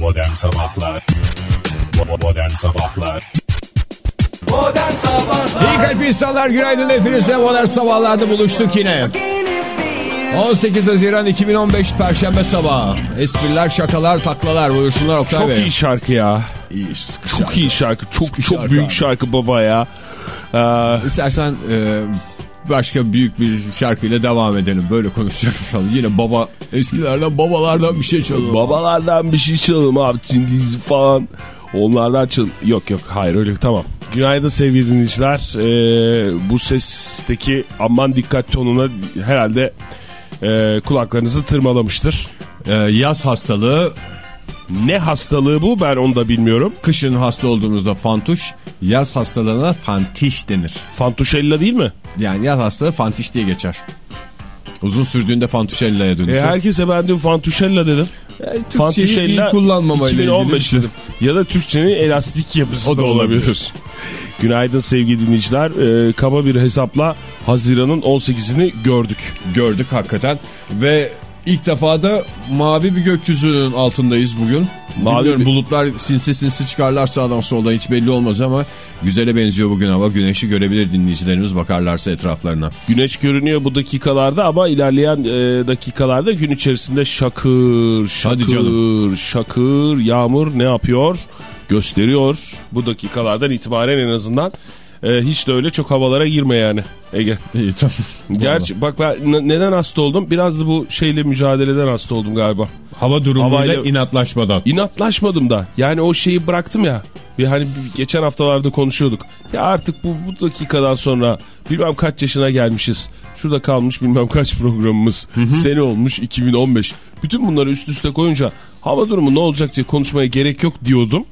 Modern Sabahlar Modern Sabahlar Modern Sabahlar İyi kalp insanlar günaydın hepinize modern sabahlarda buluştuk yine. 18 Haziran 2015 Perşembe sabahı. Espriler, şakalar, taklalar buyursunlar Oktay Çok Bey. iyi şarkı ya. İyi, Çok şarkı. iyi şarkı. Çok Sıkı çok şarkı büyük abi. şarkı baba ya. Ee, İstersen e, başka büyük bir şarkıyla devam edelim. Böyle konuşacaksan yine baba eskilerden babalardan bir şey çalalım. babalardan bir şey çalalım abi. Çingiz falan. Onlardan çal... Yok yok hayır öyle tamam. Günaydın sevgili dinleyiciler. Ee, bu sesteki aman dikkat tonuna herhalde e, kulaklarınızı tırmalamıştır. E, yaz hastalığı, Ne hastalığı bu ben onu da bilmiyorum. kışın hasta olduğunuzda fantuş, yaz hastalığına fantiş denir. Fantuşella değil mi? Yani yaz hastalığı fantiş diye geçer. Uzun sürdüğünde fantuşella'ya E, dönüşür. herkese ben dün Fantuşella dedim. Yani Türkçeyi iyi kullanmamayla ilgili. 2015 dedim. Ya da Türkçenin elastik yapısı O da da olabilir. olabilir. Günaydın sevgili dinleyiciler. Ee, kaba bir hesapla Haziran'ın 18'ini gördük. gördük hakikaten ve ilk defa da mavi bir gökyüzünün altındayız bugün. Mavi Bilmiyorum bir- bulutlar sinsi sinsi çıkarlar sağdan soldan hiç belli olmaz ama güzele benziyor bugün hava. Güneşi görebilir dinleyicilerimiz bakarlarsa etraflarına. Güneş görünüyor bu dakikalarda ama ilerleyen e, dakikalarda gün içerisinde şakır, şakır, şakır, yağmur ne yapıyor? Gösteriyor. Bu dakikalardan itibaren en azından e, hiç de öyle çok havalara girme yani Ege. İyi tamam. Gerçi bak ben neden hasta oldum? Biraz da bu şeyle mücadeleden hasta oldum galiba. Hava durumuyla Havayla- inatlaşmadan. İnatlaşmadım da. Yani o şeyi bıraktım ya. Bir hani geçen haftalarda konuşuyorduk. Ya artık bu, bu dakikadan sonra bilmem kaç yaşına gelmişiz. Şurada kalmış bilmem kaç programımız. Sene olmuş 2015. Bütün bunları üst üste koyunca hava durumu ne olacak diye konuşmaya gerek yok diyordum.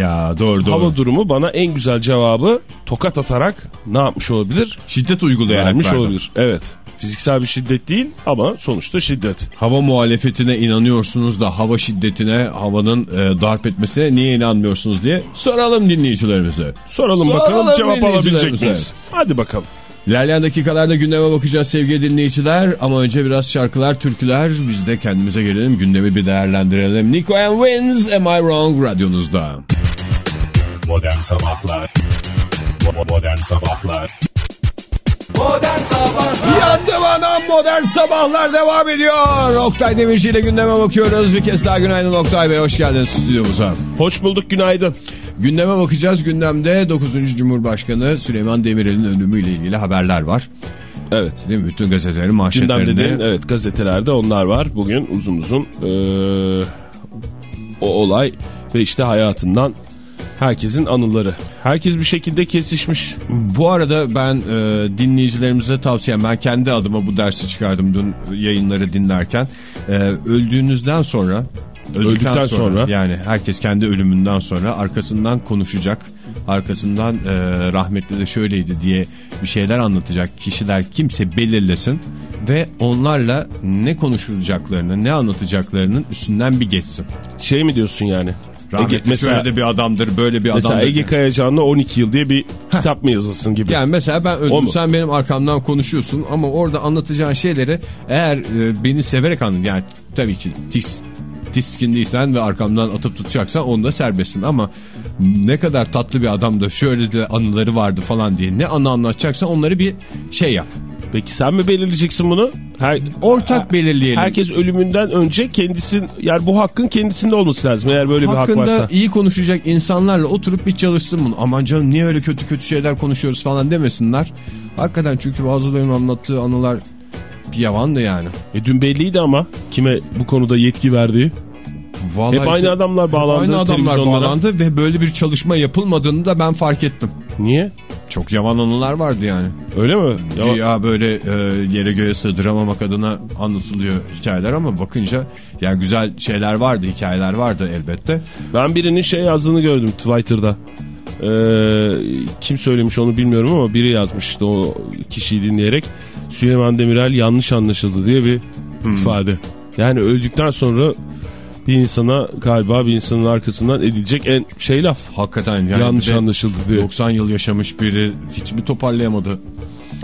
Ya doğru doğru. Hava durumu bana en güzel cevabı tokat atarak ne yapmış olabilir? Şiddet uygulayarak Vermiş verdi. olabilir. Evet. Fiziksel bir şiddet değil ama sonuçta şiddet. Hava muhalefetine inanıyorsunuz da hava şiddetine, havanın e, darp etmesine niye inanmıyorsunuz diye soralım dinleyicilerimize. Soralım, Soralım bakalım cevap alabilecek miyiz? Hadi bakalım. İlerleyen dakikalarda gündeme bakacağız sevgili dinleyiciler. Ama önce biraz şarkılar, türküler. Biz de kendimize gelelim, gündemi bir değerlendirelim. Nico and Wins, Am I Wrong radyonuzda. Modern Sabahlar Modern Sabahlar Modern Sabahlar Yandım anam modern sabahlar devam ediyor. Oktay Demirci ile gündeme bakıyoruz. Bir kez daha günaydın Oktay Bey, hoş geldiniz stüdyomuza. Hoş bulduk günaydın. Gündeme bakacağız. Gündemde 9. Cumhurbaşkanı Süleyman Demirel'in ölümüyle ilgili haberler var. Evet. Değil mi? Bütün gazetelerin Gündem manşetlerinde. dediğin evet gazetelerde onlar var. Bugün uzun uzun eee, o olay ve işte hayatından herkesin anıları. Herkes bir şekilde kesişmiş. Bu arada ben e, dinleyicilerimize tavsiyem ben kendi adıma bu dersi çıkardım dün yayınları dinlerken. E, öldüğünüzden sonra öldükten, Öldükten sonra, sonra. yani herkes kendi ölümünden sonra arkasından konuşacak. Arkasından e, rahmetli de şöyleydi diye bir şeyler anlatacak kişiler kimse belirlesin ve onlarla ne konuşulacaklarını ne anlatacaklarının üstünden bir geçsin. Şey mi diyorsun yani? Rahmetli Ege, mesela, şöyle de bir adamdır böyle bir mesela adamdır. Ege Kayacan'la 12 yıl diye bir kitap mı yazılsın gibi. Yani mesela ben öldüm sen benim arkamdan konuşuyorsun ama orada anlatacağın şeyleri eğer e, beni severek anladın yani tabii ki tis, tiskinliysen ve arkamdan atıp tutacaksan onda serbestsin ama ne kadar tatlı bir adam da şöyle de anıları vardı falan diye ne anı anlatacaksan onları bir şey yap. Peki sen mi belirleyeceksin bunu? Her, Ortak belirleyelim. herkes ölümünden önce kendisin yani bu hakkın kendisinde olması lazım eğer böyle bir hak Hakkında varsa. iyi konuşacak insanlarla oturup bir çalışsın bunu. Aman canım niye öyle kötü kötü şeyler konuşuyoruz falan demesinler. Hakikaten çünkü bazılarının anlattığı anılar bir yavan da yani. E dün belliydi ama kime bu konuda yetki verdiği. Vallahi Hep aynı işte- adamlar bağlandı Aynı adamlar bağlandı ve böyle bir çalışma yapılmadığını da ben fark ettim. Niye? Çok yavan anılar vardı yani. Öyle mi? Ya, Ya böyle e, yere göğe sığdıramamak adına anlatılıyor hikayeler ama bakınca yani güzel şeyler vardı, hikayeler vardı elbette. ben birinin şey yazdığını gördüm Twitter'da. Ee, kim söylemiş onu bilmiyorum ama biri yazmış işte o kişiyi dinleyerek. Süleyman Demirel yanlış anlaşıldı diye bir ifade. Yani öldükten sonra bir insana galiba bir insanın arkasından edilecek en şey laf. Hakikaten yani yanlış anlaşıldı diye. 90 yıl yaşamış biri hiç mi toparlayamadı?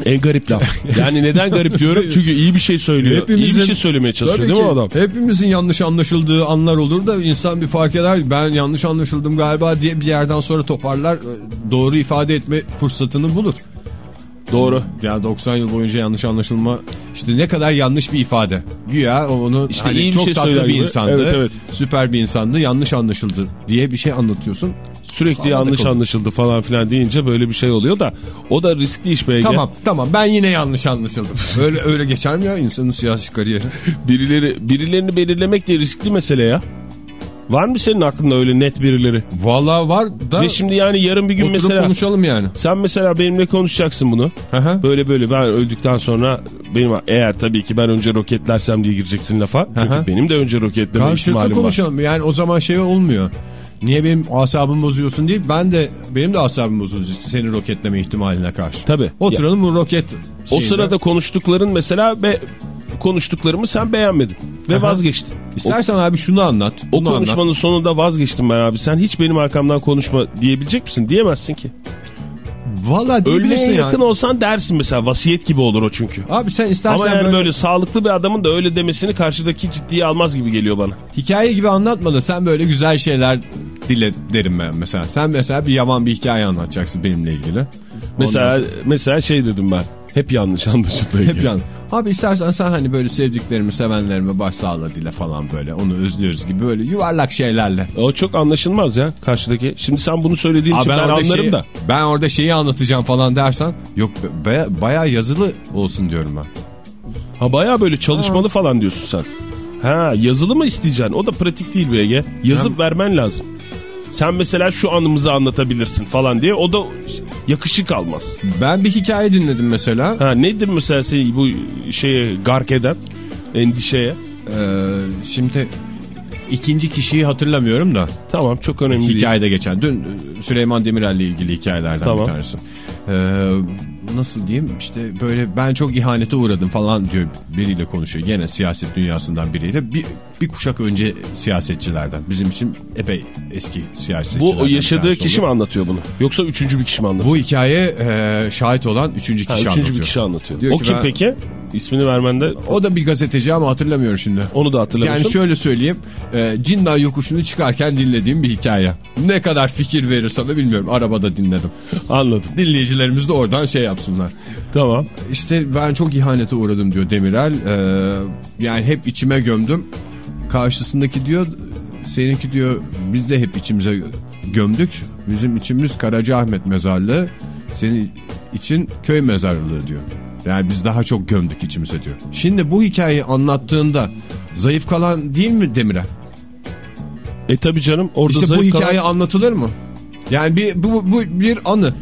En garip laf. Yani neden garip diyorum? Çünkü iyi bir şey söylüyor. iyi bir şey söylemeye çalışıyor değil mi ki. o adam? Hepimizin yanlış anlaşıldığı anlar olur da insan bir fark eder. Ben yanlış anlaşıldım galiba diye bir yerden sonra toparlar. e, Doğru ifade etme fırsatını bulur. Doğru. Ya 90 yıl boyunca yanlış anlaşılma işte ne kadar yanlış bir ifade. Güya onu İşte hani çok şey tatlı bir gibi. insandı. Evet, evet. Süper bir insandı. Yanlış anlaşıldı diye bir şey anlatıyorsun. Sürekli Havada yanlış kalıyor. anlaşıldı falan filan deyince böyle bir şey oluyor da o da riskli iş be. Tamam tamam ben yine yanlış anlaşıldım. öyle öyle geçer mi ya insanın siyasi kariyeri? Birileri birilerini belirlemek de riskli mesele ya. Var mı senin aklında öyle net birileri? Vallahi var da Ve şimdi yani yarın bir gün mesela konuşalım yani. sen mesela benimle konuşacaksın bunu. Aha. Böyle böyle ben öldükten sonra benim eğer tabii ki ben önce roketlersem diye gireceksin lafa. Çünkü Aha. benim de önce roketleme Karşılıklı ihtimalim var. konuşalım. Yani o zaman şey olmuyor. Niye benim asabımı bozuyorsun değil. Ben de benim de bozuyorsun işte senin roketleme ihtimaline karşı. Tabii. Oturalım bu roket O şeyine. sırada konuştukların mesela ve konuştuklarımı sen beğenmedin ve Aha. vazgeçtin. İstersen abi şunu anlat. O konuşmanın anlat. sonunda vazgeçtim ben abi. Sen hiç benim arkamdan konuşma diyebilecek misin? Diyemezsin ki. Valla Ölmeye yani. yakın olsan dersin mesela. Vasiyet gibi olur o çünkü. Abi sen istersen Ama yani böyle, böyle... sağlıklı bir adamın da öyle demesini karşıdaki ciddiye almaz gibi geliyor bana. hikaye gibi anlatma da sen böyle güzel şeyler dile derim ben mesela. Sen mesela bir yaman bir hikaye anlatacaksın benimle ilgili. Mesela Ondan mesela şey dedim ben. Hep yanlış anlaşıldı. hep yan. Abi istersen sen hani böyle sevdiklerimi, sevenlerime başsağlığı dile falan böyle. Onu özlüyoruz gibi böyle yuvarlak şeylerle. O çok anlaşılmaz ya karşıdaki. Şimdi sen bunu söylediğin Aa, için ben, orada anlarım şeyi- da. Ben orada şeyi anlatacağım falan dersen yok be, bayağı yazılı olsun diyorum ben. Ha baya böyle çalışmalı falan diyorsun sen. Ha yazılı mı isteyeceksin? O da pratik değil be Ege. Yazıp vermen lazım. Sen mesela şu anımızı anlatabilirsin falan diye o da yakışık almaz. Ben bir hikaye dinledim mesela. Ha nedir mesela seni bu şeye gark eden endişeye? Ee, şimdi ikinci kişiyi hatırlamıyorum da Tamam çok önemli değil. hikayede geçen. Dün Süleyman Demirel'le ilgili hikayelerden Tamam. bir tanesi. Ee, nasıl diyeyim işte böyle ben çok ihanete uğradım falan diyor biriyle konuşuyor. Gene siyaset dünyasından biriyle. Bir, bir kuşak önce siyasetçilerden. Bizim için epey eski siyasetçilerden. Bu yaşadığı kişi mi anlatıyor bunu? Yoksa üçüncü bir kişi mi anlatıyor? Bu hikaye e, şahit olan üçüncü Ha, kişi üçüncü anlatıyor. bir kişi anlatıyor. Diyor o ki kim ben- peki? İsmini vermende O da bir gazeteci ama hatırlamıyorum şimdi. onu da hatırlamıyorsun. Yani şöyle söyleyeyim. E, Cindan yokuşunu çıkarken dinlediğim bir hikaye. Ne kadar fikir verir sana bilmiyorum. Arabada dinledim. Anladım. Dinleyicilerimiz de oradan şey yapsınlar. Tamam. İşte ben çok ihanete uğradım diyor Demirel. Ee, yani hep içime gömdüm. Karşısındaki diyor seninki diyor biz de hep içimize gömdük. Bizim içimiz Karacaahmet mezarlığı. Senin için köy mezarlığı diyor. Yani biz daha çok gömdük içimize diyor. Şimdi bu hikayeyi anlattığında zayıf kalan değil mi Demirel? E tabi canım orada İşte bu zayıf kalan- hikaye anlatılır mı? Yani bir, bu, bu bir anı.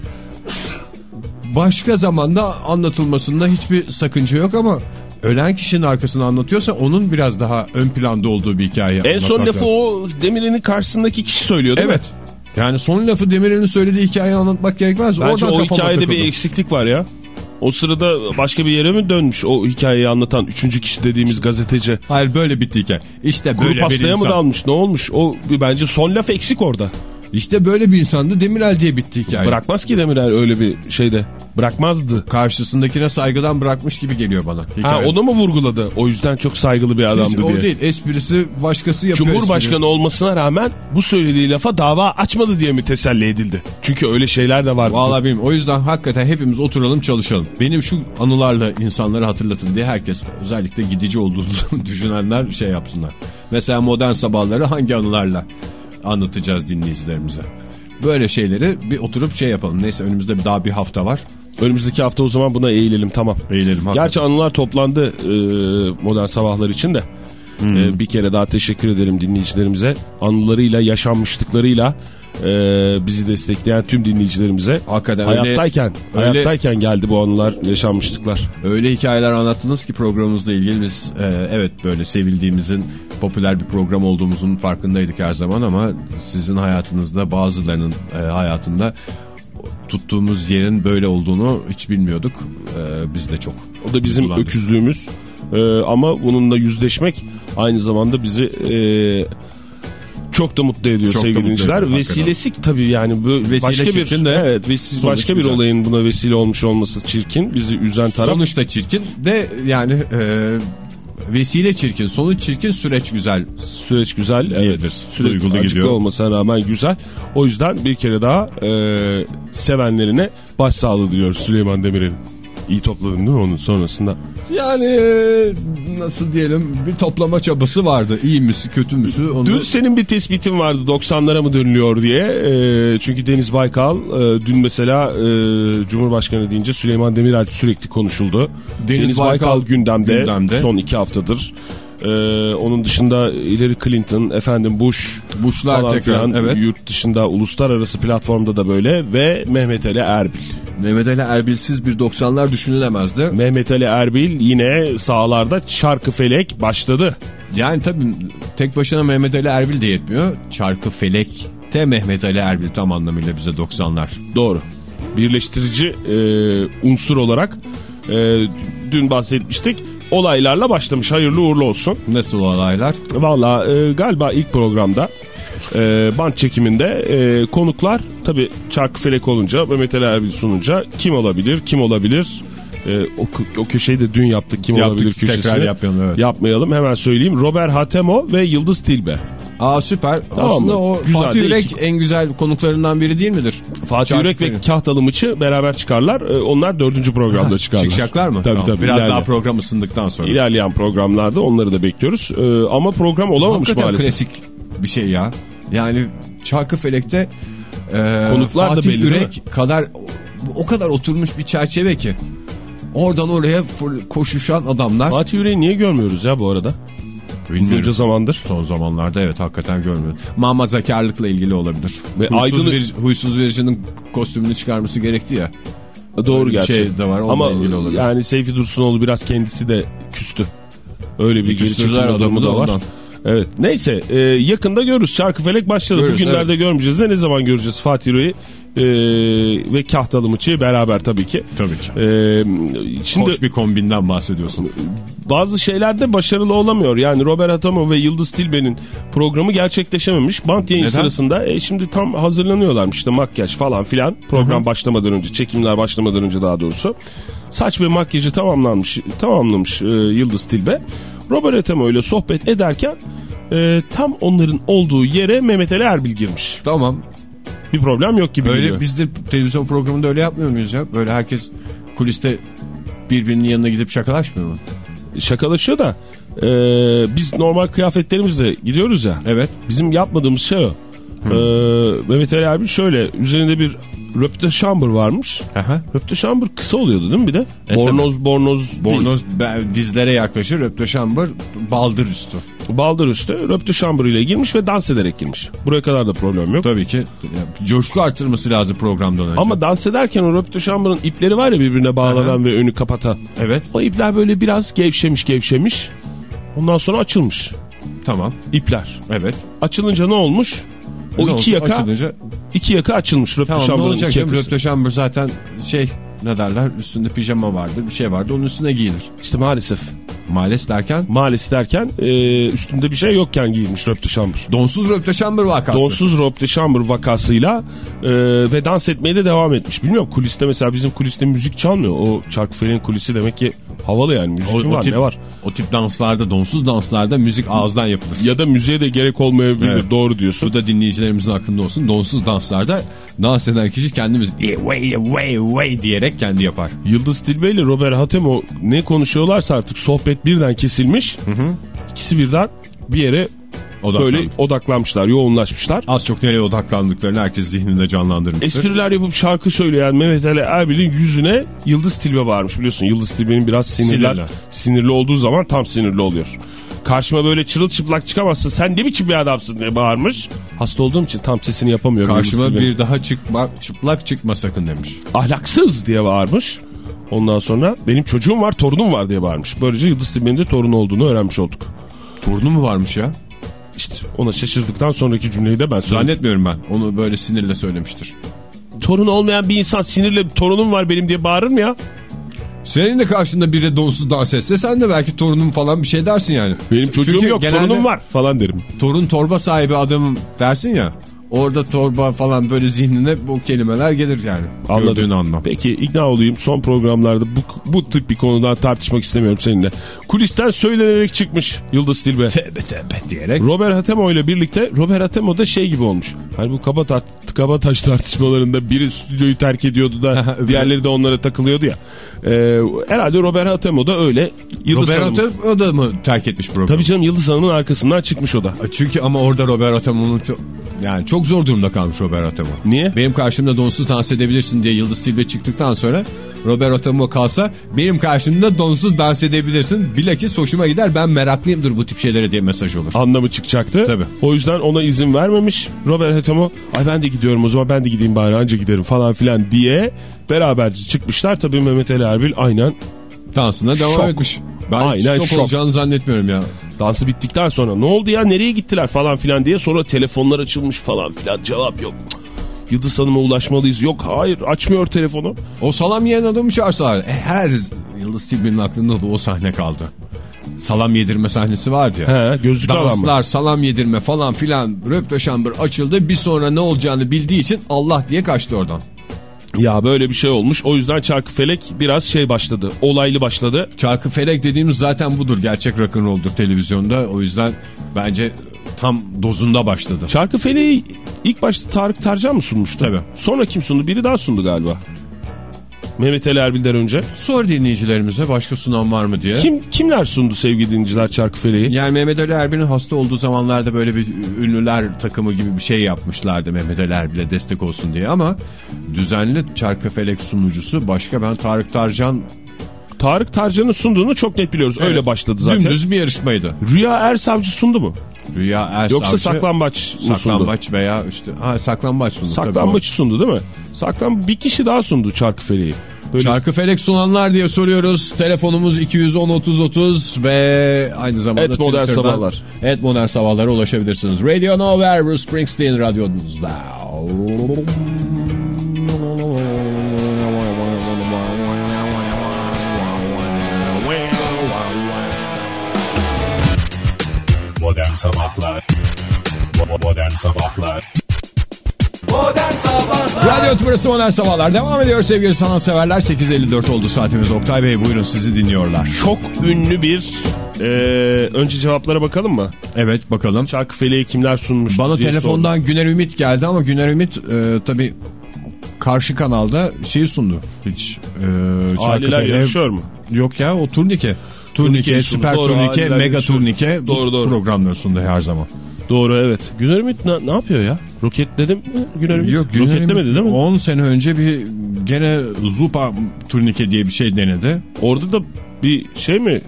Başka zamanda anlatılmasında hiçbir sakınca yok ama ölen kişinin arkasını anlatıyorsa onun biraz daha ön planda olduğu bir hikaye. En son lafı lazım. o Demirel'in karşısındaki kişi söylüyor değil mi? Evet. Yani son lafı Demirel'in söylediği hikayeyi anlatmak gerekmez. Bence Oradan o hikayede takıldım. bir eksiklik var ya. O sırada başka bir yere mi dönmüş o hikayeyi anlatan üçüncü kişi dediğimiz gazeteci? Hayır böyle bitti hikaye. İşte böyle bir pastaya mı insan. dalmış ne olmuş? O bence son laf eksik orada. İşte böyle bir insandı Demirel diye bitti hikaye. Bırakmaz ki Demirel öyle bir şeyde. Bırakmazdı. Karşısındakine saygıdan bırakmış gibi geliyor bana. Ha hikaye. onu mu vurguladı? O yüzden çok saygılı bir adamdı o diye. değil. Esprisi başkası yapıyor. Cumhurbaşkanı espriyi. olmasına rağmen bu söylediği lafa dava açmadı diye mi teselli edildi? Çünkü öyle şeyler de var. Vallahi bilmiyorum. O yüzden hakikaten hepimiz oturalım çalışalım. Benim şu anılarla insanları hatırlatın diye herkes özellikle gidici olduğunu düşünenler şey yapsınlar. Mesela modern sabahları hangi anılarla anlatacağız dinleyicilerimize? Böyle şeyleri bir oturup şey yapalım. Neyse önümüzde daha bir hafta var. Önümüzdeki hafta o zaman buna eğilelim tamam. Eğilelim. hakikaten. Gerçi anılar toplandı e, modern sabahlar için de. Hmm. E, bir kere daha teşekkür ederim dinleyicilerimize. Anılarıyla, yaşanmışlıklarıyla e, bizi destekleyen tüm dinleyicilerimize. Hakikaten hayattayken, öyle- hayattayken geldi bu anılar, yaşanmışlıklar. Öyle hikayeler anlattınız ki programımızla ilgili biz e, evet böyle sevildiğimizin popüler bir program olduğumuzun farkındaydık her zaman ama sizin hayatınızda bazılarının e, hayatında tuttuğumuz yerin böyle olduğunu hiç bilmiyorduk. E, biz de çok. O da bizim duygulandık. öküzlüğümüz. E, ama bununla yüzleşmek aynı zamanda bizi e, çok da mutlu ediyor Çok sevgili dinleyiciler. Vesilesi tabii yani bu Vesile başka bir de evet vesi- sonuç başka bir güzel. olayın buna vesile olmuş olması çirkin. Bizi üzen taraf. Sonuçta çirkin de yani e, vesile çirkin, sonuç çirkin, süreç güzel. Süreç güzel. Evet. Süreç Duygulu gidiyor. olmasına rağmen güzel. O yüzden bir kere daha e, sevenlerine başsağlığı diliyoruz Süleyman Demirel'in. İyi topladın değil mi onun sonrasında? Yani nasıl diyelim bir toplama çabası vardı. İyi müsü, kötü müsü onu Dün senin bir tespitin vardı 90'lara mı dönülüyor diye. E, çünkü Deniz Baykal e, dün mesela e, Cumhurbaşkanı deyince Süleyman Demirel sürekli konuşuldu. Deniz Baykal, Baykal gündemde, gündemde. son iki haftadır. E, onun dışında Hillary Clinton, efendim Bush, Bush'lar falan tekrar, filan, evet. yurt dışında uluslararası platformda da böyle ve Mehmet Ali Erbil. Mehmet Ali Erbilsiz bir 90'lar düşünülemezdi. Mehmet Ali Erbil yine sahalarda çarkı felek başladı. Yani tabii tek başına Mehmet Ali Erbil de yetmiyor. Çarkı felek de Mehmet Ali Erbil tam anlamıyla bize 90'lar. Doğru. Birleştirici e, unsur olarak e, dün bahsetmiştik. Olaylarla başlamış. Hayırlı uğurlu olsun. Nasıl olaylar? Valla e, galiba ilk programda e, band çekiminde e, konuklar tabi çarkı felek olunca Mehmet Ali Erbil sununca kim olabilir kim olabilir e, o, o köşeyi de dün yaptık kim Yaptık, olabilir köşesini tekrar yapmayalım, evet. yapmayalım hemen söyleyeyim Robert Hatemo ve Yıldız Tilbe Aa süper. Tamam Aslında mı? o Güzel, Fatih Yürek değişik. en güzel konuklarından biri değil midir? Fatih Çarkı Yürek ve. Kahtalı Mıçı beraber çıkarlar E, onlar dördüncü programda çıkarlar Çıkacaklar mı? Tabii Tamam, tabii Biraz ilerleyen- daha program ısındıktan sonra. ilerleyen programlarda onları da bekliyoruz ama program olamamış Hakikaten maalesef klasik bir şey ya. Yani Çarkıfelek'te e, Konuklar da Fatih belli değil Yürek kadar o kadar oturmuş bir çerçeve ki. Oradan oraya koşuşan adamlar. Fatih Yürek'i niye görmüyoruz ya bu arada Bilmiyorum. uzunca zamandır Son zamanlarda evet hakikaten görmüyorum. Mamazakarlıkla ilgili olabilir. Ve huysuz, Aydın'ı- verici, huysuz vericinin kostümünü çıkarması gerekti ya. Doğru Öyle bir gerçi. şey de var, Ama ilgili olabilir. yani Seyfi Dursunoğlu biraz kendisi de küstü. Öyle bir geri Küstürdüler çekilme adamı da da var. ondan. Evet. Neyse e, yakında görürüz. Çarkıfelek başladı. Görürüz, Bugünlerde görmeyeceğiz de ne zaman göreceğiz Fatih Yürek'i e, ve Kahtalı Mıçı'yı beraber tabii ki. Tabii ki. E, şimdi Hoş bir kombinden bahsediyorsun. bazı şeylerde başarılı olamıyor. Yani Robert Atamo ve Yıldız Tilbe'nin programı gerçekleşememiş. Bant yayın Neden? sırasında e, şimdi tam hazırlanıyorlarmış işte makyaj falan filan. Program başlamadan önce, çekimler başlamadan önce daha doğrusu. Saç ve makyajı tamamlanmış, tamamlamış e, Yıldız Tilbe. Robert Atamo ile sohbet ederken e, tam onların olduğu yere Mehmet Ali Erbil girmiş. Tamam. Bir problem yok gibi Öyle geliyor. biz de televizyon programında öyle yapmıyor muyuz ya? Böyle herkes kuliste birbirinin yanına gidip şakalaşmıyor mu? Şakalaşıyor da e, biz normal kıyafetlerimizle gidiyoruz ya. Evet. Bizim yapmadığımız şey o. Ee, Mehmet Ali abi şöyle üzerinde bir röpte şambur varmış. Aha. Röpte şambur kısa oluyordu değil mi bir de? E, bornoz bornoz değil. Bornoz be- dizlere yaklaşır, röpteşambır baldır üstü. Baldır üstü röpte şambur ile girmiş ve dans ederek girmiş. Buraya kadar da problem yok. Tabii ki. Yani coşku artırması lazım programdan önce. Ama dans ederken o röpte şamburun ipleri var ya birbirine bağlanan ve önü kapatan. Evet. O ipler böyle biraz gevşemiş gevşemiş. Ondan sonra açılmış Tamam. ipler. Evet. Açılınca ne olmuş? O Ne iki oldu? yaka Açılınca, iki yaka açılmış röpte tamam ne şamburun olacak canım? Röpteşambır zaten şey ne derler üstünde pijama vardı bir şey vardı onun üstüne giyilir. İşte maalesef. Maalesef derken Maalesef derken e, üstünde bir şey yokken giyilmiş röpte şambur. donsuz röpteşambır vakası. Donsuz röpte şambur vakasıyla e, ve dans etmeye de devam etmiş. Bilmiyorum kuliste mesela bizim kuliste müzik çalmıyor. O Çarkıfelek'in kulisi demek ki havalı yani müzik O, o var tip, ne var? o tip danslarda donsuz danslarda müzik ağızdan yapılır. Ya da müziğe de gerek olmayabilir Evet. doğru diyorsun. Bu da dinleyicilerimizin aklında olsun. Donsuz danslarda dans eden kişi kendimiz way way way diyerek kendi yapar. Yıldız Tilbe ile Robert Hatemo ne konuşuyorlarsa artık sohbet birden kesilmiş. İkisi birden bir yere Odaklanmış. böyle odaklanmışlar, yoğunlaşmışlar. Az çok nereye odaklandıklarını herkes zihninde canlandırmıştır. Espriler yapıp şarkı söyleyen Mehmet Ali Erbil'in yüzüne Yıldız Tilbe varmış biliyorsun. Yıldız Tilbe'nin biraz sinirler, Sinirli. sinirli olduğu zaman tam sinirli oluyor. Karşıma böyle çırılçıplak çıkamazsın sen ne biçim bir adamsın diye bağırmış. Hasta olduğum için tam sesini yapamıyorum. Karşıma bir daha çıkma, çıplak çıkma sakın demiş. Ahlaksız diye bağırmış. Ondan sonra benim çocuğum var torunum var diye bağırmış. Böylece Yıldız Tilbe'nin de torunu olduğunu öğrenmiş olduk. Torunu mu varmış ya? İşte ona şaşırdıktan sonraki cümleyi de ben söyledim. Zannetmiyorum ben. Onu böyle sinirle söylemiştir. Torun olmayan bir insan sinirle torunum var benim diye bağırır mı ya? Senin de karşında biri donsuz dans etse sen de belki torunum falan bir şey dersin yani. Benim çocuğum Çünkü yok torunum var falan derim. Torun torba sahibi adamım dersin ya. Orada torba falan böyle zihnine bu kelimeler gelir yani. Gördüğün anlam. Peki ikna olayım son programlarda bu, bu tip bir konudan tartışmak istemiyorum seninle. Kulisten söylenerek çıkmış Yıldız Tilbe. Tebe tebe diyerek. Robert Hatemo ile birlikte Robert Hatemo da şey gibi olmuş. Hani bu kaba, tart Kabataş tartışmalarında biri stüdyoyu terk ediyordu da diğerleri de onlara takılıyordu ya. Ee, herhalde Robert Hatemo da öyle. Yıldız Robert Hanım. Atem o da mı terk etmiş programı? Tabii canım Yıldız Hanım'ın arkasından çıkmış o da. Çünkü ama orada Robert Atemo'nun çok, yani çok zor durumda kalmış Robert Atemo. Niye? Benim karşımda donsuz dans edebilirsin diye Yıldız Tilbe çıktıktan sonra Robert Atemo kalsa benim karşımda donsuz dans edebilirsin. Bilakis hoşuma gider ben meraklıyımdır bu tip şeylere diye mesaj olur. anlamı çıkacaktı. Tabii. O yüzden ona izin vermemiş. Robert Hatemo ay ben de gidiyorum o zaman ben de gideyim bari anca giderim falan filan diye beraberce çıkmışlar. Tabii Mehmet Ali Erbil aynen Dansına devam Şok. etmiş. Ben Aynen şok, şok. olacağını zannetmiyorum ya. dansı bittikten sonra ne oldu ya nereye gittiler falan filan diye sonra telefonlar açılmış falan filan cevap yok. Yıldız Hanım'a ulaşmalıyız. Yok hayır açmıyor telefonu. O salam yiyen adamı çağırsalar. E, herhalde Yıldız Tilbe'nin aklında da o sahne kaldı. Salam yedirme sahnesi vardı ya. He mı? Danslar, salam yedirme falan filan röpte şambır açıldı. Bir sonra ne olacağını bildiği için Allah diye kaçtı oradan. Ya böyle bir şey olmuş. O yüzden Çarkıfelek biraz şey başladı. Olaylı başladı. Çarkı felek dediğimiz zaten budur. Gerçek rock'n'roll'dur televizyonda. O yüzden bence tam dozunda başladı. Çarkıfelek'i ilk başta Tarık Tarcan mı sunmuştu? Tabii. Sonra kim sundu? Biri daha sundu galiba. Mehmet Ali Erbil'den önce. Sor dinleyicilerimize başka sunan var mı diye. Kim kimler sundu sevgili dinleyiciler Çarkıfelek'i? Yani Mehmet Ali Erbil'in hasta olduğu zamanlarda böyle bir ünlüler takımı gibi bir şey yapmışlardı Mehmet Ali Erbil'e destek olsun diye ama düzenli Çarkıfelek sunucusu başka ben Tarık Tarcan Tarık Tarcan'ın sunduğunu çok net biliyoruz. Öyle başladı zaten. dümdüz bir yarışmaydı. Rüya Ersavcı sundu mu? Rüya Ersavcı. Yoksa saklambaç mı sundu? Saklambaç veya işte ha, saklambaç sundu. Saklambaçı sundu değil mi? Saklan bir kişi daha sundu Çarkıfelek'i. o. Böyle Çarkıfelek sunanlar diye soruyoruz. Telefonumuz 210 30 30 ve aynı zamanda Et Modern Sabahlar. Et Modern Sabahlar'a ulaşabilirsiniz. Radio Nowhere Bruce Springsteen radyonuzda. Sabahlar Modern Sabahlar Radyo Tümrüt'ü Modern Sabahlar devam ediyor sevgili sanatseverler. 8.54 oldu saatimiz. Oktay Bey buyurun sizi dinliyorlar. çok ünlü bir e, önce cevaplara bakalım mı? Evet bakalım. Çarkıfelek'i kimler sunmuş? Bana telefondan Güner Ümit geldi ama Güner Ümit e, tabii karşı kanalda şeyi sundu. Hiç e, sordum. Aileler yarışıyor mu? Yok ya o turnike. Turnike, Turnikeyi sundu. süper Doğru, turnike, mega yarışıyor. turnike Doğru, doğru. programları sundu her zaman. Doğru evet. Güner Ümit ne, ne yapıyor ya? Roketledim mi Güner Ümit? Yok Güner Roketlemedi değil mi? 10 sene önce bir gene Zupa turnike diye bir şey denedi. Orada da bir şey mi?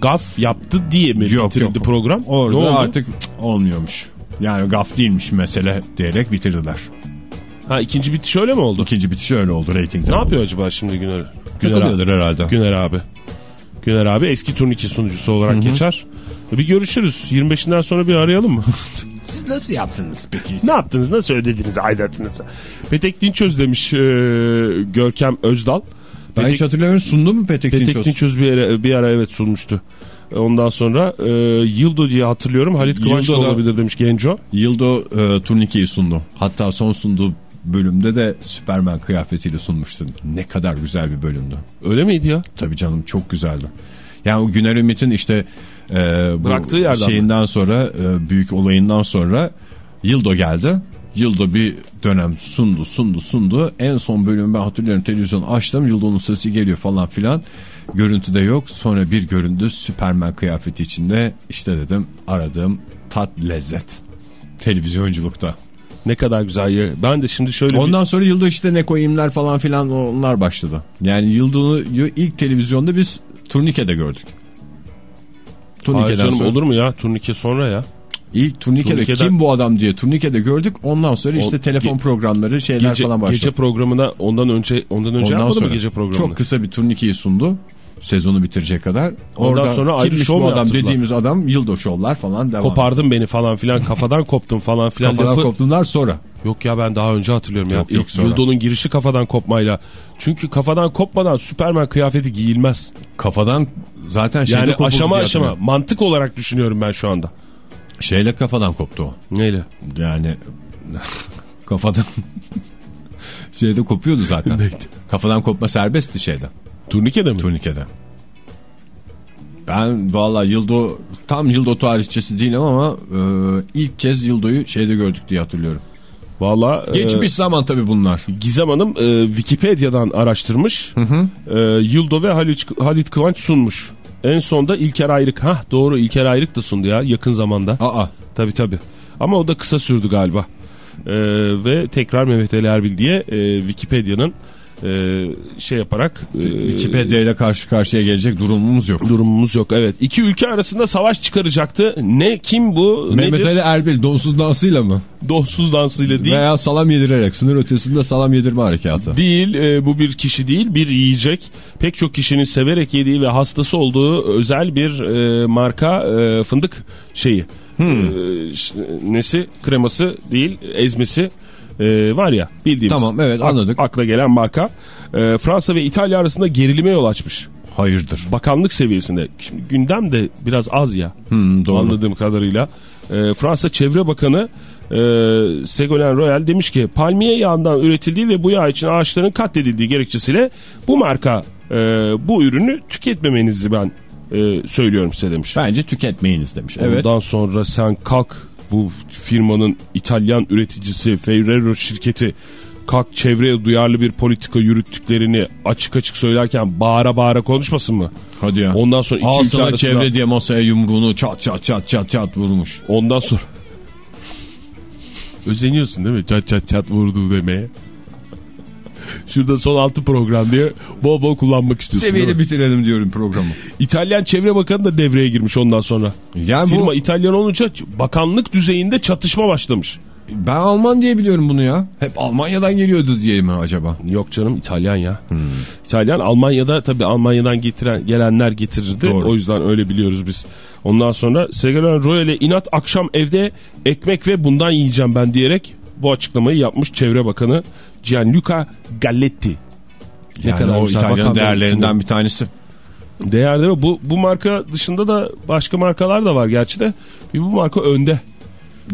Gaf yaptı diye mi Yok, bitirildi yok. program? Orada oldu? artık cık, olmuyormuş. Yani gaf değilmiş mesele diyerek bitirdiler. Ha ikinci bitiş öyle mi oldu? İkinci bitişi öyle oldu reytingde. Ne yapıyor acaba şimdi Güner? Güner abi. Herhalde. Güner abi. Güner abi eski turnike sunucusu olarak geçer. Bir görüşürüz. 25'inden sonra bir arayalım mı? Siz nasıl yaptınız peki? ne yaptınız? Nasıl ödediniz aidatınızı? Petek Dinçöz demiş e, Görkem Özdal. Ben Petek, hiç hatırlamıyorum sundu mu Petek, Petek Dinçöz? Dinçöz bir ara, bir ara evet sunmuştu. Ondan sonra e, Yıldo diye hatırlıyorum. Halit Kıvanç da olabilir demiş Genco. Yıldo e, turnikeyi sundu. Hatta son sunduğu bölümde de Superman kıyafetiyle sunmuştu. Ne kadar güzel bir bölümdü. Öyle miydi ya? Tabii canım çok güzeldi. Yani o Güner Ümit'in işte e, Bıraktığı yerden şeyinden sonra e, büyük olayından sonra Yıldo geldi. Yıldo bir dönem sundu sundu sundu. En son bölümü ben hatırlıyorum televizyonu açtım. Yıldo'nun sesi geliyor falan filan. Görüntüde yok. Sonra bir göründü Superman kıyafeti içinde. İşte dedim aradığım tat lezzet. Televizyonculukta. Ne kadar güzel yer. Ben de şimdi şöyle bir... Ondan sonra Yıldo işte ne koyayımlar falan filan onlar başladı. Yani Yıldo'yu ilk televizyonda biz turnike'de gördük. Hayır Turnike'den canım sonra. olur mu ya? Turnike sonra ya. İlk turnikede Turnikeden- kim bu adam diye turnike'de gördük. Ondan sonra işte O- telefon programları şeyler Gece, falan başladı. gece programına ondan önce ondan önce Ondan sonra mı gece programını? çok kısa bir turnikeyi sundu. Sezonu bitirecek kadar. Ondan Orada sonra ayrı kimmiş bu adam dediğimiz adam Yıldo şovlar falan devam. Kopardın beni falan filan kafadan koptum falan filan Kafadan lafı koptunlar sonra. Yok ya ben daha önce hatırlıyorum ya. Yok, yok, İlk sonra. Yıldo'nun girişi kafadan kopmayla. Çünkü kafadan kopmadan Süperman kıyafeti giyilmez. Kafadan zaten şeyle Yani aşama aşama mantık olarak düşünüyorum ben şu anda. Şeyle kafadan koptu o. Neyle? Yani kafadan şeyde kopuyordu zaten. Neydi? Kafadan kopma serbestti şeyde. Turnikede mi? Turnikede. Ben valla Yıldo tam Yıldo tarihçesi değilim ama e, ilk kez Yıldo'yu şeyde gördük diye hatırlıyorum. Valla Geçmiş zaman tabii bunlar. e, Gizem Hanım e, Wikipedia'dan araştırmış. E, Yıldo ve Halit, Halit Kıvanç sunmuş. En sonda İlker Ayrık. Hah doğru İlker Ayrık da sundu ya yakın zamanda. Aa Tabii tabii. Ama o da kısa sürdü galiba. Ee, ve tekrar Mehmet Ali Erbil diye e, Wikipedia'nın e, şey yaparak e, Wikipedia ile karşı karşıya gelecek durumumuz yok. durumumuz yok. Evet. İki ülke arasında savaş çıkaracaktı. Ne kim bu? Mehmet Nedir? Ali Erbil donsuz dansıyla mı? Dohsuz dansıyla değil. Veya salam yedirerek sınır ötesinde salam yedirme harekatı. Değil e, bu bir kişi değil bir yiyecek. Pek çok kişinin severek yediği ve hastası olduğu özel bir e, marka e, fındık şeyi. Hmm. E, nesi kreması değil ezmesi e, var ya bildiğimiz. Tamam, evet, Ak- anladık. akla gelen marka. E, Fransa ve İtalya arasında gerilime yol açmış. Hayırdır. Bakanlık seviyesinde. Şimdi gündem de biraz az ya. Hmm, doğru. Anladığım kadarıyla. E, Fransa Çevre Bakanı e, Ségolène Royal demiş ki palmiye yağından üretildiği ve bu yağ için ağaçların katledildiği gerekçesiyle bu marka e, bu ürünü tüketmemenizi ben e, söylüyorum size demiş. Bence tüketmeyiniz demiş. Evet. Ondan sonra sen kalk bu firmanın İtalyan üreticisi Ferrero şirketi kalk çevreye duyarlı bir politika yürüttüklerini açık açık söylerken bağıra bağıra konuşmasın mı? Hadi ya. Ondan sonra iki Al sana arasında- çevre diye masaya yumruğunu çat çat çat çat çat vurmuş. Ondan sonra özeniyorsun değil mi? Çat çat çat vurdu demeye. Şurada son altı program diye bol bol kullanmak istiyorsun. Seviyeli bitirelim diyorum programı. İtalyan Çevre Bakanı da devreye girmiş ondan sonra. Yani Firma bu İtalyan olunca bakanlık düzeyinde çatışma başlamış. ben Alman diye biliyorum bunu ya. Hep Almanya'dan geliyordu diye mi acaba? Yok canım İtalyan ya. İtalyan Almanya'da tabii Almanya'dan getiren gelenler getirirdi. Doğru. O yüzden öyle biliyoruz biz. Ondan sonra Ségolène Royal'e inat akşam evde ekmek ve bundan yiyeceğim ben diyerek bu açıklamayı yapmış Çevre Bakanı Gianluca Galletti. Ne Yani kadar o İtalyan değerlerinden bir tanesi. Değer değil mi? Bu, bu marka dışında da başka markalar da var gerçi de. Bir bu marka önde.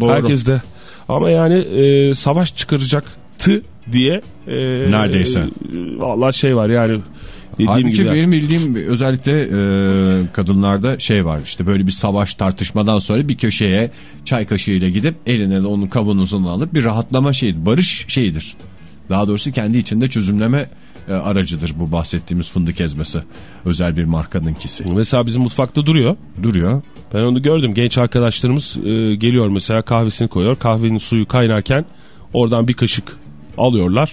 Doğru. Herkes de. Ama yani e, savaş çıkaracaktı diye. e, Neredeyse. E, Vallahi şey var yani. Dediğim Halbuki gibi. benim bildiğim özellikle e, kadınlarda şey var işte böyle bir savaş tartışmadan sonra bir köşeye çay kaşığıyla gidip eline de onun kavanozunu alıp bir rahatlama şeyi barış şeyidir. Daha doğrusu kendi içinde çözümleme e, aracıdır bu bahsettiğimiz fındık ezmesi. Özel bir markanınkisi. Mesela bizim mutfakta duruyor. Duruyor. Ben onu gördüm. Genç arkadaşlarımız e, geliyor mesela kahvesini koyuyor. Kahvenin suyu kaynarken oradan bir kaşık alıyorlar.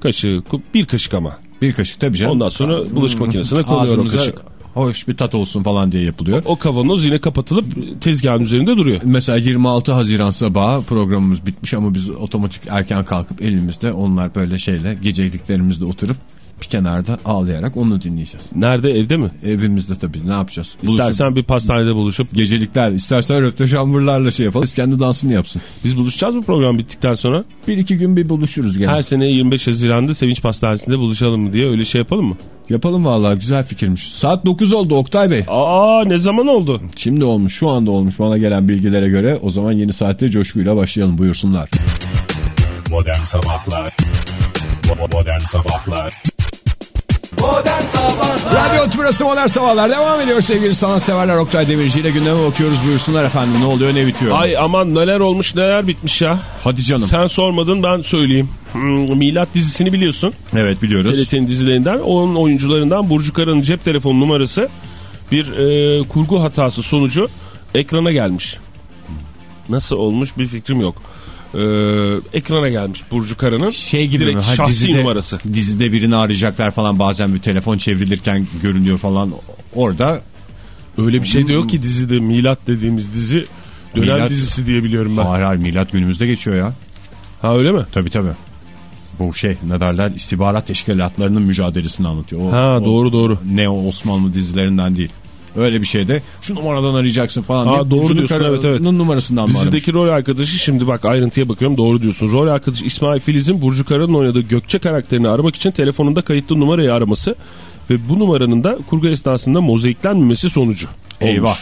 Kaşığı bir kaşık ama. Bir kaşık tabii canım. Ondan sonra bulaşık makinesine konuyor o Ağzımıza kaşık. Hoş bir tat olsun falan diye yapılıyor. O kavanoz yine kapatılıp tezgahın üzerinde duruyor. Mesela 26 Haziran sabahı programımız bitmiş ama biz otomatik erken kalkıp elimizde onlar böyle şeyle geceliklerimizde oturup bir kenarda ağlayarak onu dinleyeceğiz. Nerede evde mi? Evimizde tabii ne yapacağız? Buluşup, İstersen bir pastanede buluşup gecelikler istersen röpteşambırlarla şey yapalım. Kendi dansını yapsın. biz buluşacağız mı program bittikten sonra? Bir iki gün bir buluşuruz gene. Her sene 25 Haziran'da Sevinç Pastanesi'nde buluşalım mı diye öyle şey yapalım mı? Yapalım vallahi güzel fikirmiş. Saat 9 oldu Oktay Bey. Aa ne zaman oldu? Şimdi olmuş şu anda olmuş bana gelen bilgilere göre o zaman yeni saatte coşkuyla başlayalım buyursunlar. Modern Sabahlar Modern Sabahlar Modern Sabahlar Radyo Tümrüt'ü Modern Sabahlar devam ediyor sevgili sanatseverler. Oktay Demirci ile gündeme bakıyoruz buyursunlar efendim. Ne oluyor ne bitiyor? Ay aman neler olmuş neler bitmiş ya. Hadi canım. Sen sormadın ben söyleyeyim. Hmm, Milat dizisini biliyorsun. Evet biliyoruz. TRT'nin dizilerinden. Onun oyuncularından Burcu Kara'nın cep telefonu numarası bir e, kurgu hatası sonucu ekrana gelmiş. Nasıl olmuş bir fikrim yok. E, ekrana gelmiş Burcu Kara'nın Şey gibi direkt mi? Ha, şahsi dizide, numarası. Dizide birini arayacaklar falan bazen bir telefon çevrilirken görünüyor falan. Orada Öyle bir şey de yok ki dizide Milat dediğimiz dizi dönem Milat- dizisi diye biliyorum ben. hayır hayır milat günümüzde geçiyor ya. Ha öyle mi? Tabii tabii. Bu şey ne derler istihbarat teşkilatlarının mücadelesini anlatıyor. O, Ha o doğru doğru. Neo Osmanlı dizilerinden değil. Öyle bir şeyde şu numaradan arayacaksın falan Aa, diye. doğru Burcu diyorsun, evet, evet. Numarasından mı? Dizideki rol arkadaşı şimdi bak ayrıntıya bakıyorum doğru diyorsun. Rol arkadaşı İsmail Filiz'in Burcu Kara'nın oynadığı Gökçe karakterini aramak için telefonunda kayıtlı numarayı araması ve bu numaranın da kurgu esnasında mozaiklenmemesi sonucu olmuş. Eyvah.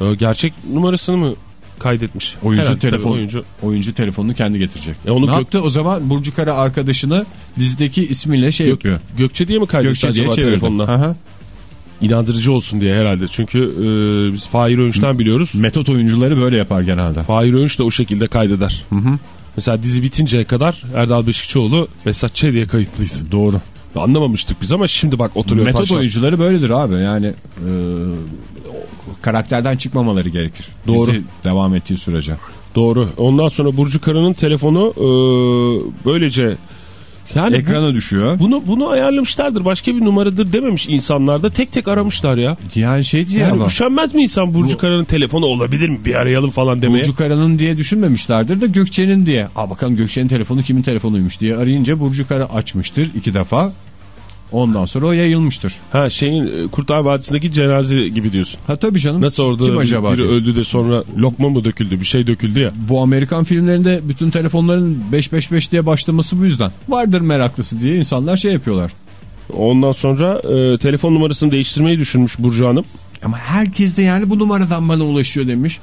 Ee, Gerçek numarasını mı kaydetmiş? Oyuncu Herhalde, telefon tabii oyuncu. oyuncu telefonunu kendi getirecek. E onu ne gök- yaptı o zaman Burcu Kara arkadaşını dizideki ismiyle şey Gök- yapıyor. Gökçe diye mi kaydetti Gökçe diye acaba telefonla? Aha. İnandırıcı olsun diye herhalde. Çünkü e, biz Fahir Öğünç'ten biliyoruz. Metot oyuncuları böyle yapar genelde. Fahir Öğünç de o şekilde kaydeder. Mesela dizi bitinceye kadar Erdal Beşikçioğlu Mesut Ç diye kayıtlıydı. Doğru. Anlamamıştık biz ama şimdi bak oturuyor Metot taşla. oyuncuları böyledir abi. Yani e, karakterden çıkmamaları gerekir. Doğru. Dizi devam ettiği sürece. Doğru. Ondan sonra Burcu Kara'nın telefonu e, böylece yani bu- Ekrana düşüyor. bunu bunu ayarlamışlardır. Başka bir numaradır dememiş insanlar da tek tek aramışlar ya. Yani şey diye Yani ama. üşenmez mi insan Burcu Bu- Kara'nın telefonu olabilir mi? Bir arayalım falan demeye. Burcu Kara'nın diye düşünmemişlerdir de Gökçe'nin diye. Aa bakalım Gökçe'nin telefonu kimin telefonuymuş diye arayınca Burcu Kara açmıştır iki defa. Ondan sonra o yayılmıştır. Ha şeyin e, Kurtlar Vadisi'ndeki cenaze gibi diyorsun. Ha tabii canım. Nasıl orada Kim bir- acaba biri diye. öldü de sonra lokma mı döküldü bir şey döküldü ya. Bu Amerikan filmlerinde bütün telefonların 555 diye başlaması bu yüzden. Vardır meraklısı diye insanlar şey yapıyorlar. Ondan sonra e, telefon numarasını değiştirmeyi düşünmüş Burcu Hanım. Ama herkes de yani bu numaradan bana ulaşıyor demiş.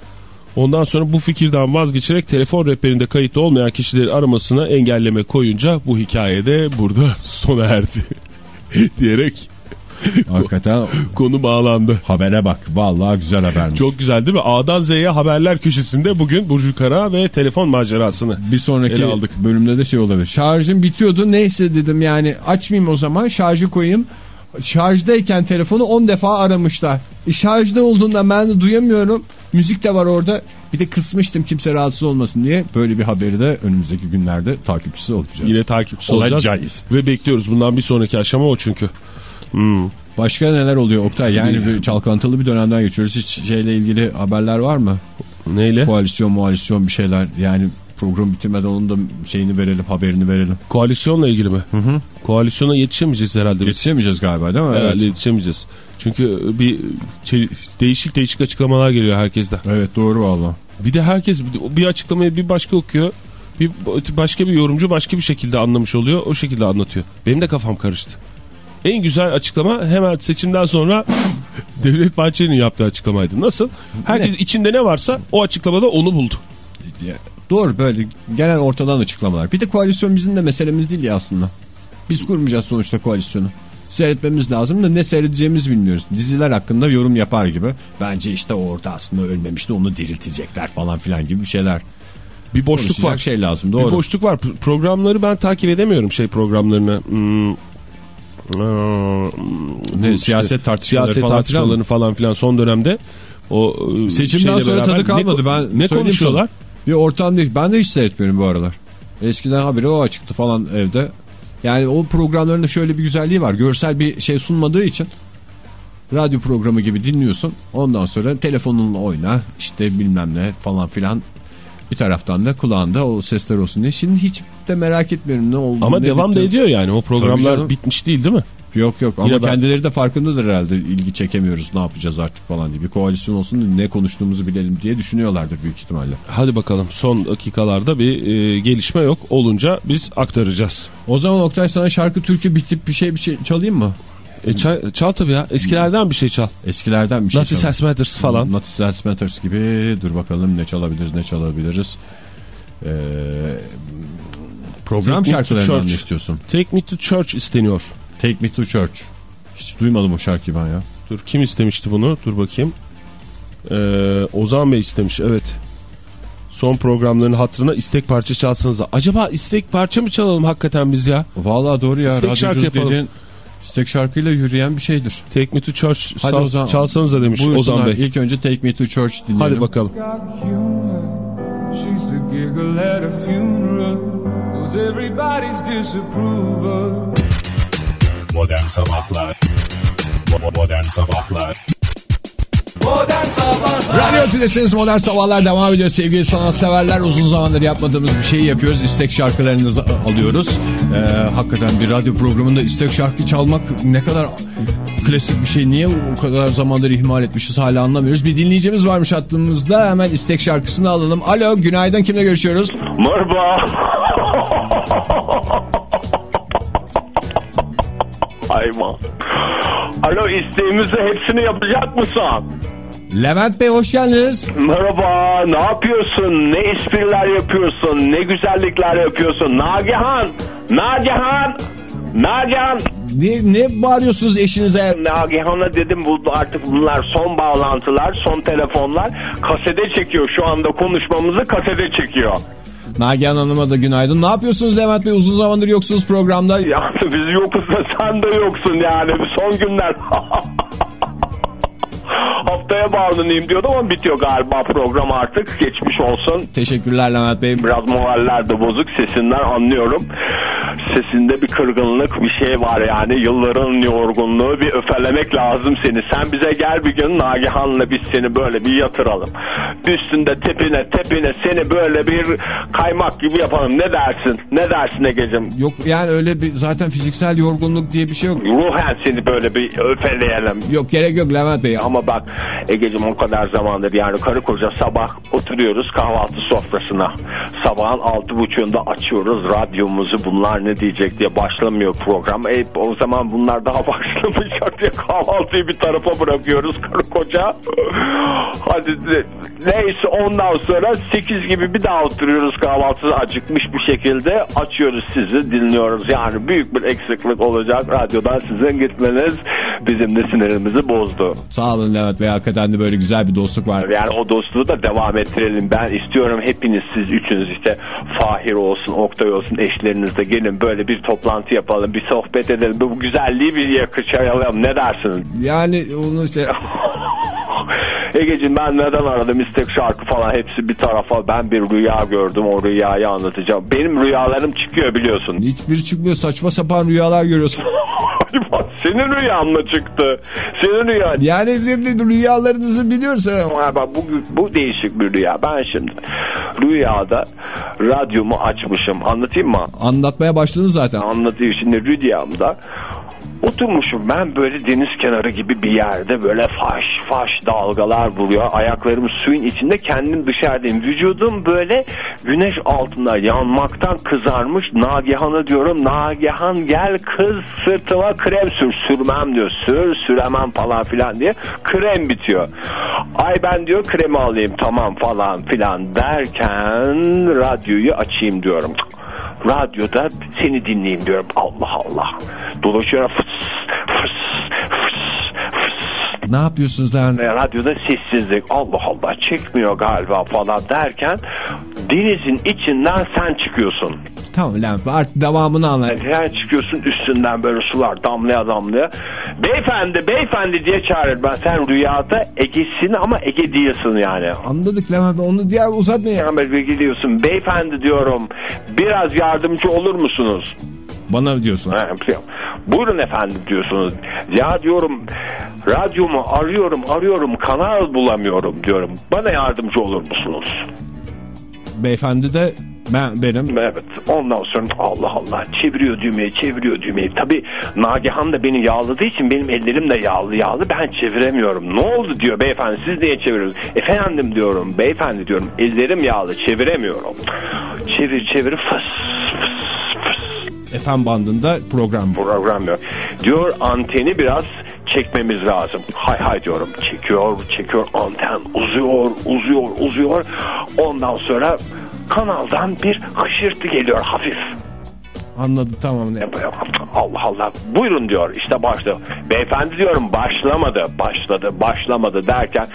Ondan sonra bu fikirden vazgeçerek telefon rehberinde kayıtlı olmayan kişileri aramasına engelleme koyunca bu hikayede burada sona erdi. diyerek Hakikaten konu bağlandı. habere bak. Vallahi güzel habermiş. Çok güzel değil mi? A'dan Z'ye haberler köşesinde bugün Burcu Kara ve telefon macerasını. bir sonraki Ele aldık. bölümde de şey olabilir. Şarjım bitiyordu. Neyse dedim yani açmayayım o zaman şarjı koyayım. Şarjdayken telefonu 10 defa aramışlar. E, şarjda olduğunda ben de duyamıyorum. Müzik de var orada. Bir de kısmıştım kimse rahatsız olmasın diye. Böyle bir haberi de önümüzdeki günlerde takipçisi olacağız. Yine takipçisi olacağız. Olacağız. Ve bekliyoruz. Bundan bir sonraki aşama o çünkü. Hmm. Başka neler oluyor Oktay? Yani bir çalkantılı bir dönemden geçiyoruz. Hiç şeyle ilgili haberler var mı? Neyle? Koalisyon, mualisyon bir şeyler. Yani program bitirmeden onun da şeyini verelim, haberini verelim. Koalisyonla ilgili mi? Koalisyona yetişemeyeceğiz herhalde. biz. Yetişemeyeceğiz galiba değil mi? Herhalde Evet. yetişemeyeceğiz. Çünkü bir şey- değişik değişik açıklamalar geliyor herkesten. Evet doğru valla. Bir de herkes bir- açıklamayı bir başka okuyor. Bir başka bir yorumcu başka bir şekilde anlamış oluyor. O şekilde anlatıyor. Benim de kafam karıştı. En güzel açıklama hemen seçimden sonra Devlet Bahçeli'nin yaptığı açıklamaydı. Nasıl? Herkes içinde ne varsa o açıklamada onu buldu. Doğru böyle genel ortadan açıklamalar. Bir de koalisyon bizim de meselemiz değil ya aslında. Biz kurmayacağız sonuçta koalisyonu. Seyretmemiz lazım da ne seyredeceğimizi bilmiyoruz. Diziler hakkında yorum yapar gibi. Bence işte orada aslında ölmemişti onu diriltecekler falan filan gibi bir şeyler. Bir boşluk var. şey lazım Bir doğru. boşluk var. Programları ben takip edemiyorum şey programlarını. Hmm. Aa, Ne, bu siyaset tartışmaları siyaset falan tartışmalarını falan filan son dönemde o e, Seçimden sonra beraber tadı kalmadı. Ne, ben ne konuşuyorlar? Bir ortam değil. Ben de hiç seyretmiyorum bu aralar. Eskiden haberi o açıktı falan evde. Yani o programların da şöyle bir güzelliği var. Görsel bir şey sunmadığı için radyo programı gibi dinliyorsun. Ondan sonra telefonunla oyna işte bilmem ne falan filan. Bir taraftan da kulağında o sesler olsun diye. Şimdi hiç de merak etmiyorum ne oldu. Ama ne devam da bitti. ediyor yani o programlar bitmiş değil değil mi? Yok yok ama Yine ben- kendileri de farkındadır herhalde ilgi çekemiyoruz ne yapacağız artık falan diye. Bir koalisyon olsun ne konuştuğumuzu bilelim diye düşünüyorlardır büyük ihtimalle. Hadi bakalım son dakikalarda bir e, gelişme yok. Olunca biz aktaracağız. O zaman Oktay sana şarkı türkü bitip bir şey bir şey çalayım mı? E, çal, çal tabii ya. Eskilerden bir şey çal. Eskilerden bir şey çalalım. Else Matters falan. Else Matters gibi dur bakalım ne çalabiliriz ne çalabiliriz. Ee, program Take şarkılarından istiyorsun? Take Me to Church isteniyor. Take Me to Church. Hiç duymadım o şarkıyı ben ya. Dur kim istemişti bunu? Dur bakayım. Ee, Ozan Bey istemiş evet. Son programların hatırına istek parça çalsanıza. Acaba istek parça mı çalalım hakikaten biz ya? Vallahi doğru ya. İstek şarkı yapalım. dediğin istek şarkıyla yürüyen bir şeydir. Take Me to Church Hadi sal- o zaman çalsanıza demiş. Ozan Bey. İlk önce Take Me to Church dinleyelim. Hadi bakalım. She's the giggle at a funeral. Knows everybody's disapproval. Modern Sabahlar Modern Sabahlar Modern Sabahlar Radyo Tülesi'niz Modern Sabahlar devam ediyor sevgili sanatseverler. Uzun zamandır yapmadığımız bir şeyi yapıyoruz. İstek şarkılarınızı alıyoruz. Ee, hakikaten bir radyo programında istek şarkı çalmak ne kadar klasik bir şey. Niye o kadar zamandır ihmal etmişiz hala anlamıyoruz. Bir dinleyicimiz varmış hattımızda. Hemen istek şarkısını alalım. Alo günaydın kimle görüşüyoruz? Merhaba. Ayma. Alo isteğimizi hepsini yapacak mısın? Levent Bey hoş geldiniz. Merhaba ne yapıyorsun? Ne espriler yapıyorsun? Ne güzellikler yapıyorsun? Nagihan! Nagihan! Nagihan! Ne, ne bağırıyorsunuz eşinize? Nagihan'a dedim bu artık bunlar son bağlantılar, son telefonlar. Kasede çekiyor şu anda konuşmamızı kasede çekiyor. Nagihan Hanım'a da günaydın. Ne yapıyorsunuz Levent Bey? Uzun zamandır yoksunuz programda. Yani biz yokuz da sen de yoksun yani son günler. Haftaya bağlanayım diyordum ama bitiyor galiba program artık. Geçmiş olsun. Teşekkürler Levent Bey. Biraz moraller de bozuk sesinden anlıyorum. Sesinde bir kırgınlık bir şey var yani yılların yorgunluğu bir öfelemek lazım seni. Sen bize gel bir gün Nagihan'la biz seni böyle bir yatıralım. Üstünde tepine tepine seni böyle bir kaymak gibi yapalım. Ne dersin? Ne dersin Ege'cim? Yok yani öyle bir zaten fiziksel yorgunluk diye bir şey yok. Ruhen seni böyle bir öfeleyelim. Yok gerek yok Levent Bey. Ama bak Ege'cim o kadar zamandır yani karı koca sabah oturuyoruz kahvaltı sofrasına. Sabahın altı buçuğunda açıyoruz radyomuzu bunlar ne diyecek diye başlamıyor program. E, o zaman bunlar daha başlamayacak diye kahvaltıyı bir tarafa bırakıyoruz karı koca. Hadi neyse ondan sonra 8 gibi bir daha oturuyoruz kahvaltıda acıkmış bir şekilde açıyoruz sizi dinliyoruz. Yani büyük bir eksiklik olacak radyodan sizin gitmeniz bizim de sinirimizi bozdu. Sağ olun Levent Bey. Hakikaten de böyle güzel bir dostluk var. Yani o dostluğu da devam ettirelim. Ben istiyorum hepiniz siz üçünüz işte Fahir olsun, Oktay olsun eşlerinizle gelin böyle bir toplantı yapalım, bir sohbet edelim. Bu güzelliği bir yakışayalım. Ne dersiniz? Yani onu işte Egeciğim ben neden aradım istek şarkı falan hepsi bir tarafa ben bir rüya gördüm o rüyayı anlatacağım. Benim rüyalarım çıkıyor biliyorsun. hiçbir çıkmıyor. Saçma sapan rüyalar görüyorsun. Senin rüyan mı çıktı? Senin rüyan. Yani rüyalarınızı biliyoruz. ha. Ama bu, bu değişik bir rüya. Ben şimdi rüyada radyomu açmışım. Anlatayım mı? Anlatmaya başladınız zaten. Anlatayım şimdi rüyamda. Oturmuşum ben böyle deniz kenarı gibi bir yerde böyle faş faş dalgalar vuruyor. Ayaklarım suyun içinde kendim dışarıdayım. Vücudum böyle güneş altında yanmaktan kızarmış. Nagihan'a diyorum Nagihan gel kız sırtıma krem sür. Sürmem diyor. Sür süremem falan filan diye. Krem bitiyor. Ay ben diyor kremi alayım tamam falan filan derken radyoyu açayım diyorum radyoda seni dinleyeyim diyorum. Allah Allah. Dolaşıyorum fıs. Ne yapıyorsunuz lan? Ve radyoda sessizlik. Allah Allah çekmiyor galiba falan derken denizin içinden sen çıkıyorsun. Tamam Bey artık devamını anlat. Sen çıkıyorsun üstünden böyle sular damlaya damlaya. Beyefendi beyefendi diye çağırır. Ben sen rüyada Ege'sin ama Ege değilsin yani. Anladık Levent Bey onu diğer uzatmayın. Yani böyle gidiyorsun. Beyefendi diyorum. Biraz yardımcı olur musunuz? Bana diyorsun. Ha, Buyurun efendim diyorsunuz. Ya diyorum radyomu arıyorum arıyorum kanal bulamıyorum diyorum. Bana yardımcı olur musunuz? Beyefendi de ben benim. Evet ondan sonra Allah Allah çeviriyor düğmeyi çeviriyor düğmeyi. Tabi Nagihan da beni yağladığı için benim ellerim de yağlı yağlı ben çeviremiyorum. Ne oldu diyor beyefendi siz niye çeviriyorsunuz? Efendim diyorum beyefendi diyorum ellerim yağlı çeviremiyorum. Çevir çevir fıs. FM bandında program. program yok. Diyor anteni biraz çekmemiz lazım. Hay hay diyorum. Çekiyor, çekiyor anten uzuyor, uzuyor, uzuyor. Ondan sonra kanaldan bir hışırtı geliyor hafif. Anladım tamam. Ne? Allah Allah buyurun diyor işte başladı. Beyefendi diyorum başlamadı başladı başlamadı derken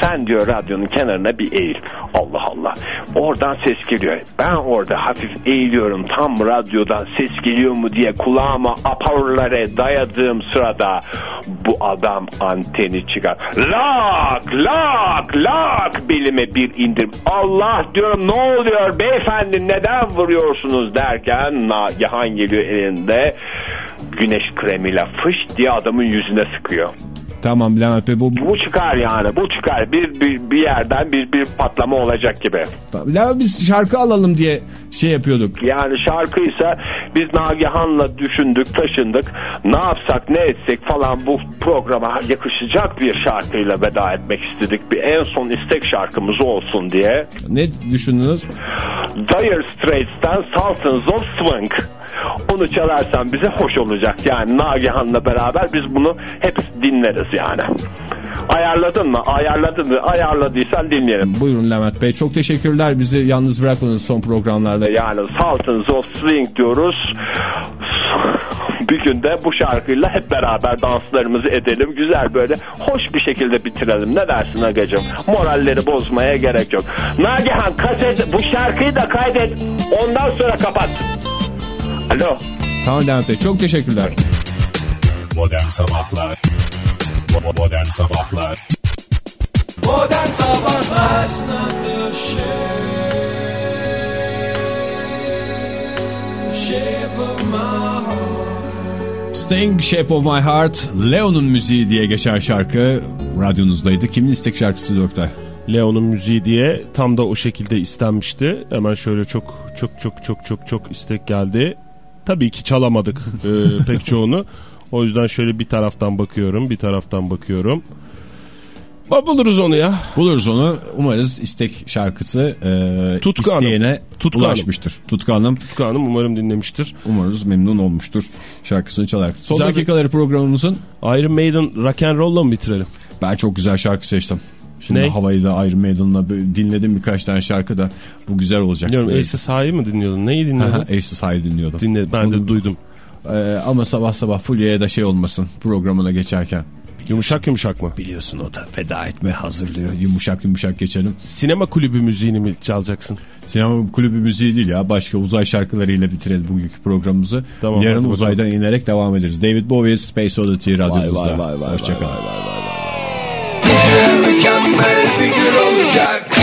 sen diyor radyonun kenarına bir eğil. Allah Allah oradan ses geliyor. Ben orada hafif eğiliyorum tam radyodan ses geliyor mu diye kulağıma aparlara dayadığım sırada bu adam anteni çıkar. Lak lak lak belime bir indim. Allah diyorum ne oluyor beyefendi neden vuruyorsunuz derken Nagihan geliyor elinde güneş kremiyle fış diye adamın yüzüne sıkıyor. Tamam Levent Bey bu, Bu çıkar yani bu çıkar bir, bir, bir yerden bir, bir patlama olacak gibi. Levent biz şarkı alalım diye şey yapıyorduk. Yani şarkıysa Biz Nagihan'la düşündük, taşındık. Ne yapsak, ne etsek falan bu programa yakışacak bir şarkıyla veda etmek istedik. Bir en son istek şarkımız olsun diye. Ne düşündünüz? Dire Straits'ten Sultans of Swing. Onu çalarsan bize hoş olacak. Yani Nagihan'la beraber biz bunu hep dinleriz yani. Ayarladın mı? Ayarladın mı? Ayarladıysan dinleyelim. Buyurun Levent Bey. Çok teşekkürler. Bizi yalnız bırakmadınız son programlarda. Yani Sultans of Swing diyoruz. Bir günde bu şarkıyla hep beraber danslarımızı edelim. Güzel böyle hoş bir şekilde bitirelim. Ne dersin Agacım? Moralleri bozmaya gerek yok. Nagihan kaset bu şarkıyı da kaydet. Ondan sonra kapat. Alo. Tamam Levent Bey. Çok teşekkürler. Modern Sabahlar Modern Sabahlar Modern Sabahlar Shape of my heart Sting Shape of My Heart Leo'nun müziği diye geçer şarkı radyonuzdaydı. Kimin istek şarkısı Oktay? Leo'nun müziği diye tam da o şekilde istenmişti. Hemen şöyle çok çok çok çok çok çok istek geldi. Tabii ki çalamadık e, pek çoğunu. O yüzden şöyle bir taraftan bakıyorum, bir taraftan bakıyorum. Ba- Buluruz onu ya. Buluruz onu. Umarız istek şarkısı e, Tutku Hanım. isteyene Tutku ulaşmıştır. Tutku Hanım Tutku Hanım umarım dinlemiştir. umarız memnun olmuştur şarkısını çalarak. Son Güzel bir- dakikaları programımızın Iron Maiden Rock and Roll'la mı bitirelim? ben çok güzel şarkı seçtim. Şimdi Ne? havayı da Iron Maiden'la dinledim birkaç tane şarkı da bu güzel olacak. Bilmiyorum Aces High'ı mı dinliyordun? Neyi dinliyordun? Aces High dinliyordum. Dinle, ben de duydum. Ee, ama sabah sabah Fulya'ya da şey olmasın programına geçerken. Yumuşak yumuşak mı? Biliyorsun o da feda etme hazırlıyor. Yumuşak yumuşak geçelim. Sinema kulübü müziğini mi çalacaksın? Sinema kulübü müziği değil ya. Başka uzay şarkılarıyla bitirelim bugünkü programımızı. Tamam, Yarın uzaydan inerek devam ederiz. David Bowie Space Oddity radyonuzda. Hoşçakalın. Mükemmel bir gün olacak